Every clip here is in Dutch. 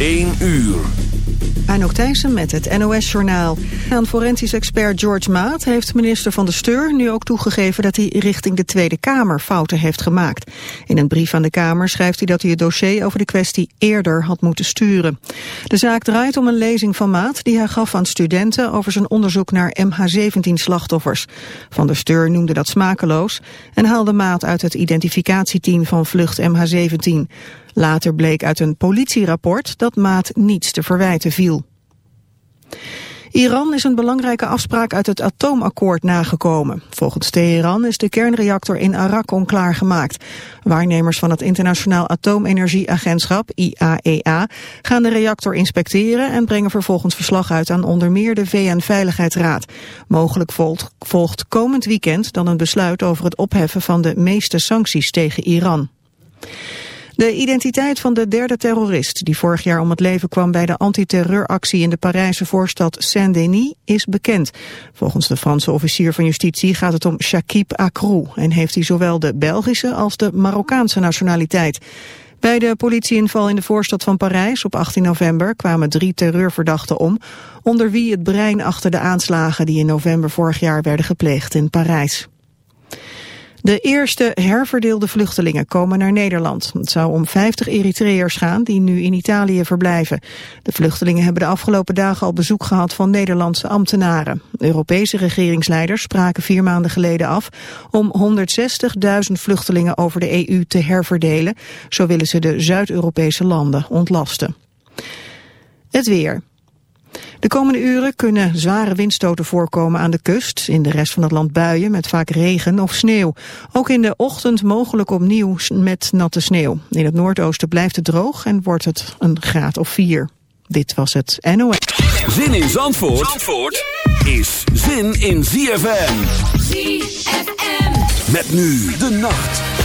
1 uur. Anouk Thijssen met het NOS-journaal. Aan forensisch expert George Maat heeft minister Van de Steur nu ook toegegeven dat hij richting de Tweede Kamer fouten heeft gemaakt. In een brief aan de Kamer schrijft hij dat hij het dossier over de kwestie eerder had moeten sturen. De zaak draait om een lezing van Maat die hij gaf aan studenten over zijn onderzoek naar MH17-slachtoffers. Van der Steur noemde dat smakeloos en haalde Maat uit het identificatieteam van vlucht MH17. Later bleek uit een politierapport dat Maat niets te verwijten viel. Iran is een belangrijke afspraak uit het atoomakkoord nagekomen. Volgens Teheran is de kernreactor in Arak onklaargemaakt. Waarnemers van het Internationaal Atoomenergieagentschap, IAEA, e gaan de reactor inspecteren en brengen vervolgens verslag uit aan onder meer de VN-veiligheidsraad. Mogelijk volgt, volgt komend weekend dan een besluit over het opheffen van de meeste sancties tegen Iran. De identiteit van de derde terrorist die vorig jaar om het leven kwam bij de antiterreuractie in de Parijse voorstad Saint-Denis is bekend. Volgens de Franse officier van justitie gaat het om Shakib Akrou en heeft hij zowel de Belgische als de Marokkaanse nationaliteit. Bij de politieinval in de voorstad van Parijs op 18 november kwamen drie terreurverdachten om, onder wie het brein achter de aanslagen die in november vorig jaar werden gepleegd in Parijs. De eerste herverdeelde vluchtelingen komen naar Nederland. Het zou om 50 Eritreërs gaan die nu in Italië verblijven. De vluchtelingen hebben de afgelopen dagen al bezoek gehad van Nederlandse ambtenaren. Europese regeringsleiders spraken vier maanden geleden af om 160.000 vluchtelingen over de EU te herverdelen. Zo willen ze de Zuid-Europese landen ontlasten. Het weer. De komende uren kunnen zware windstoten voorkomen aan de kust. In de rest van het land buien met vaak regen of sneeuw. Ook in de ochtend mogelijk opnieuw met natte sneeuw. In het noordoosten blijft het droog en wordt het een graad of 4. Dit was het NOS. Zin in Zandvoort, Zandvoort is zin in ZFM. ZFM. Met nu de nacht.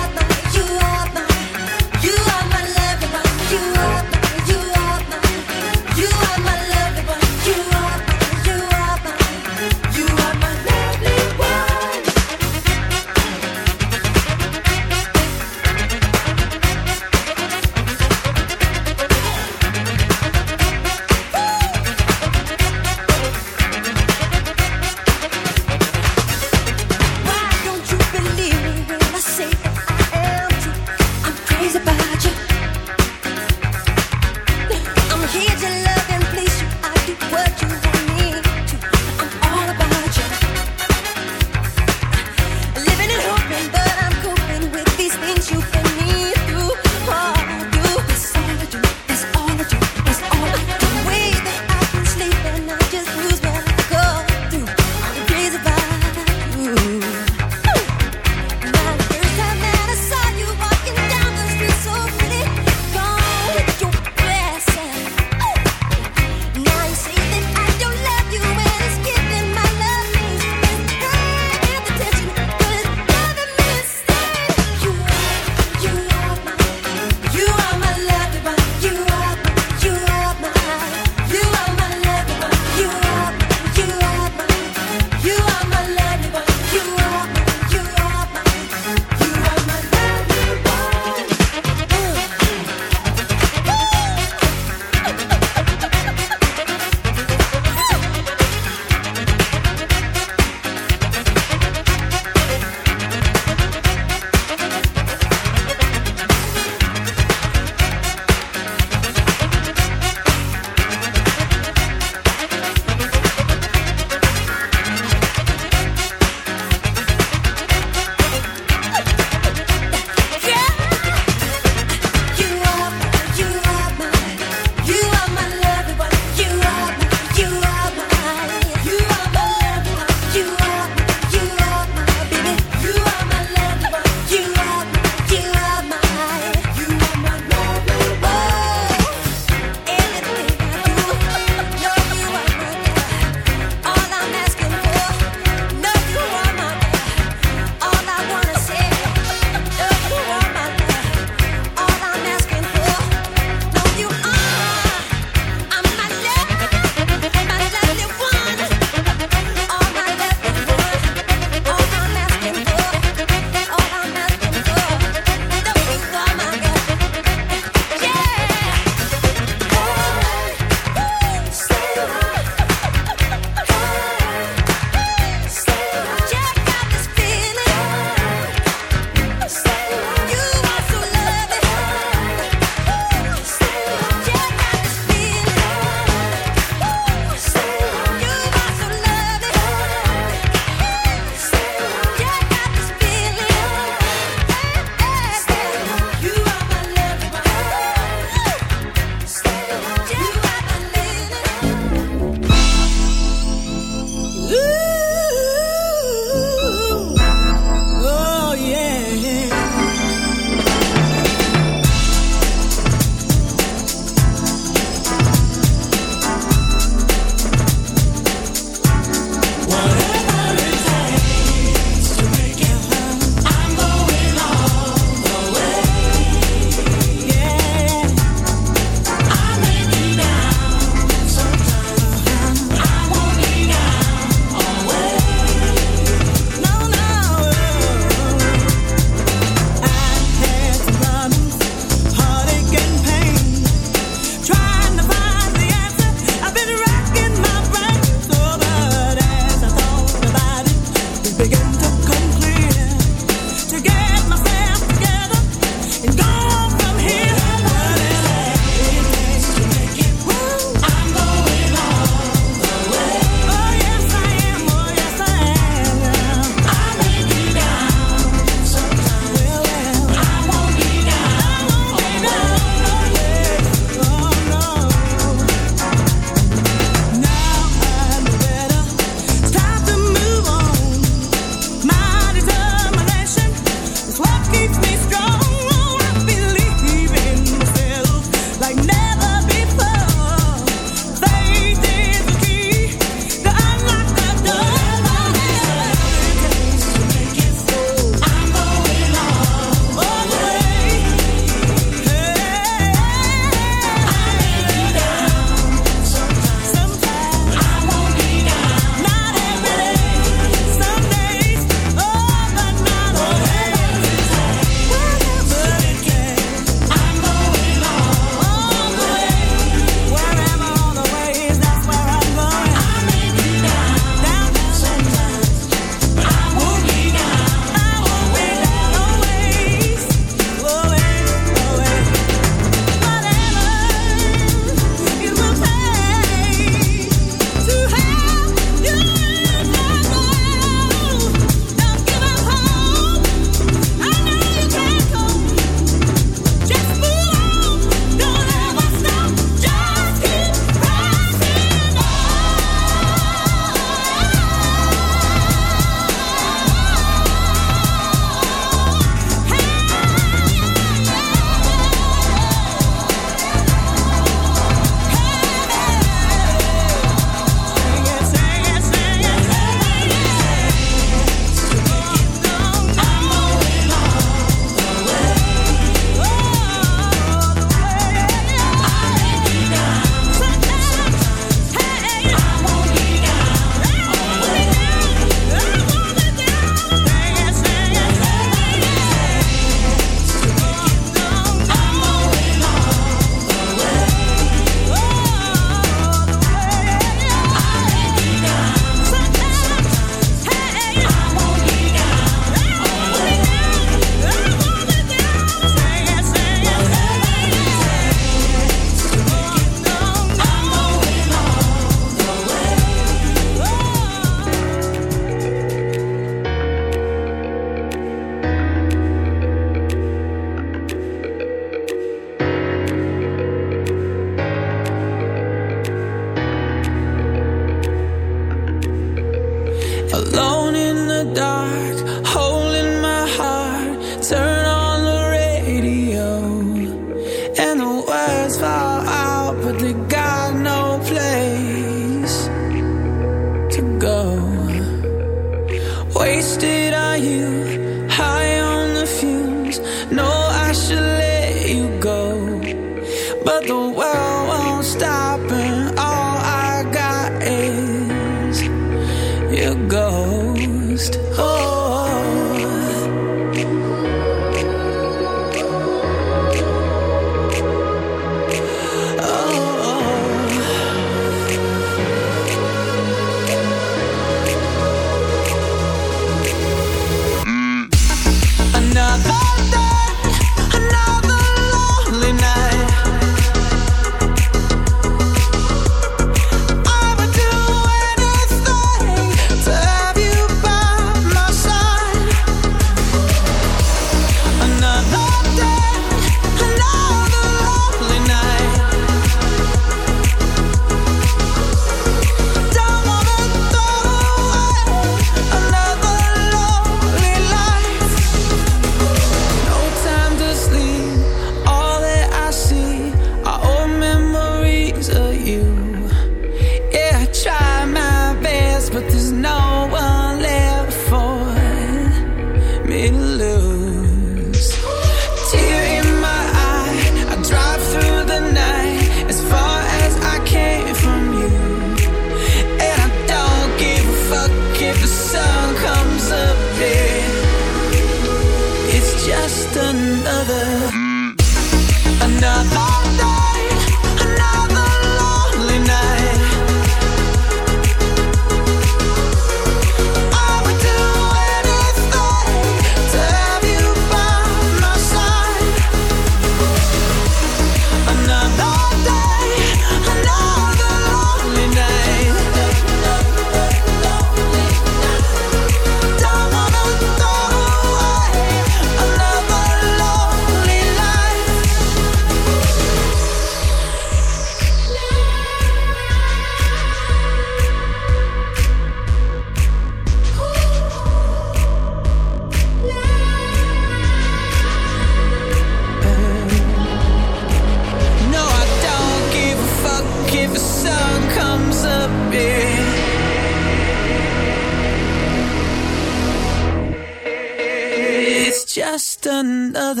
just another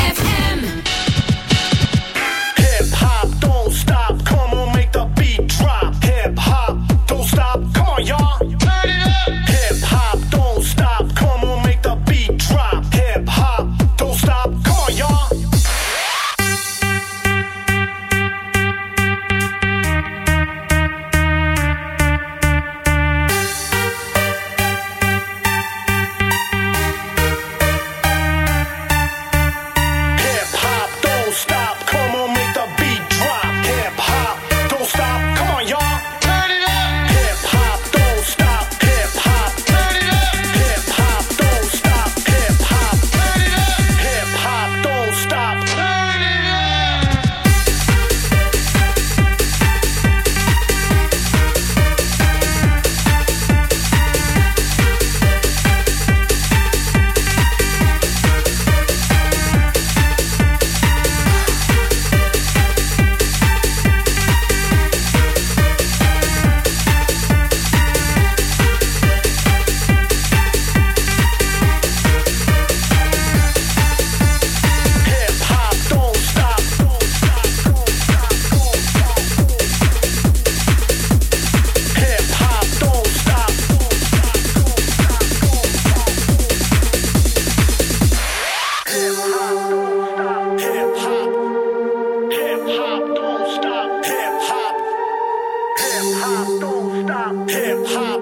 hip hop,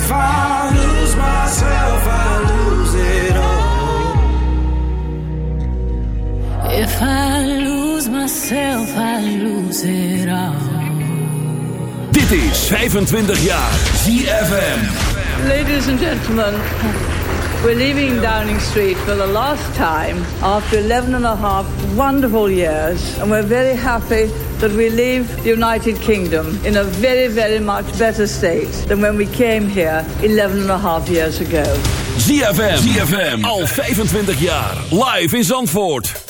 If I lose myself, I lose it all. If I lose myself, I lose it all. Dit is 25 jaar ZFM. Ladies and gentlemen, we're leaving Downing Street for the last time after 11 and a half wonderful years, and we're very happy that we leave the United Kingdom in a very, very much better state than when we came here 11 and a half years ago. ZFM, ZFM, al 25 jaar, live in Zandvoort.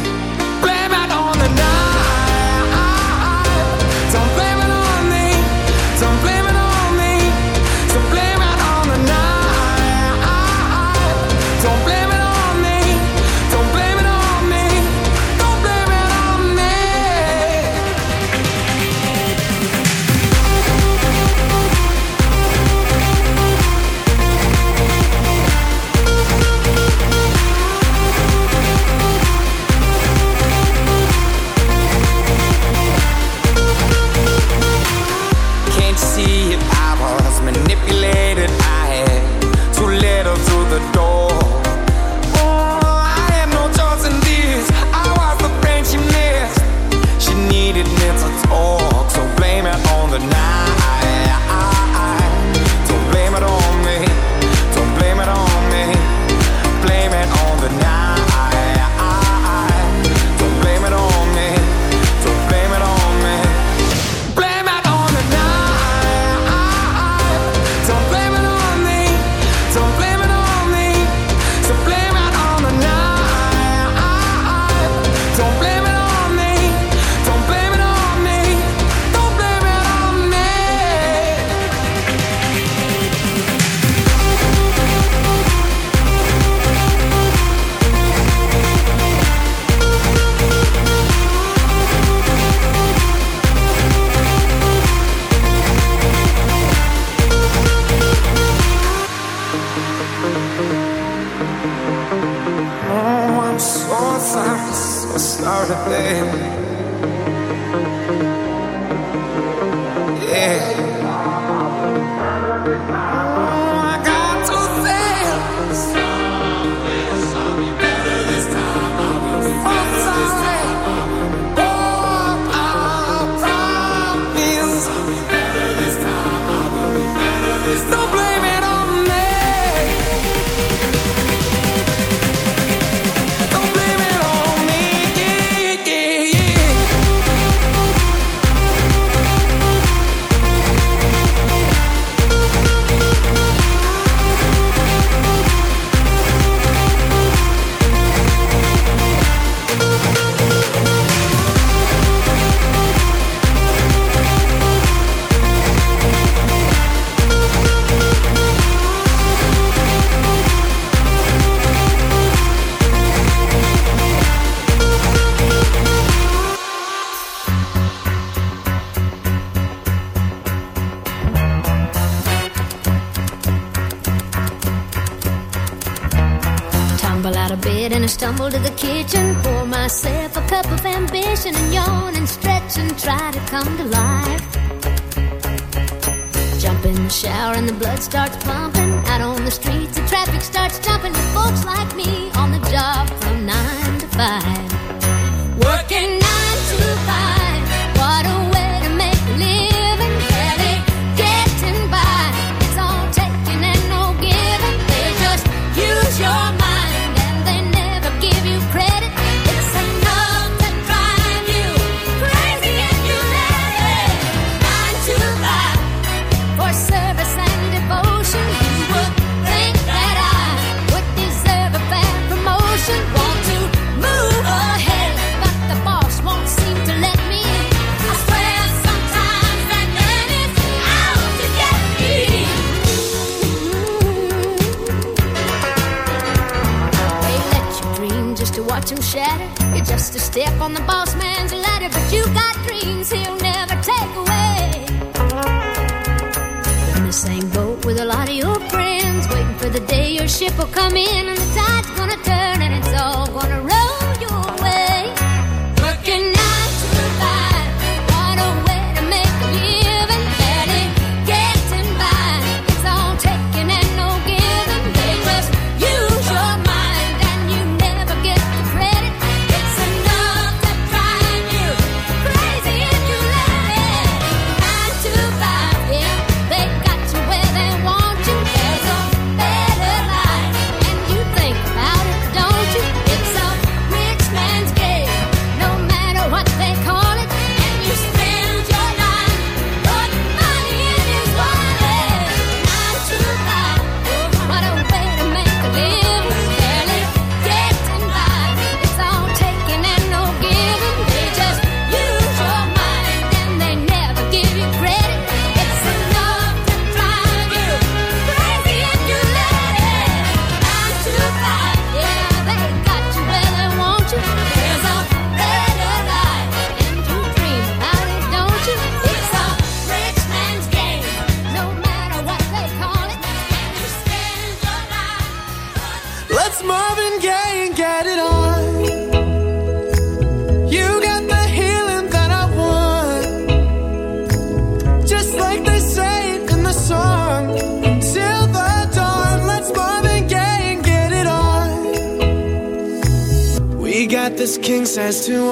to